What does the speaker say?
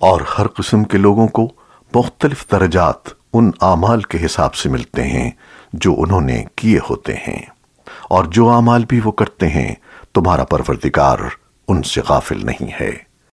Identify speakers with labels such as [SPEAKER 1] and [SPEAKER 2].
[SPEAKER 1] اور ہر قسم کے لوگوں کو مختلف درجات ان اعمال کے حساب سے ملتے ہیں جو انہوں نے کیے ہوتے ہیں۔ اور جو اعمال بھی وہ کرتے ہیں، تمہارا پروردگار ان سے غافل نہیں ہے۔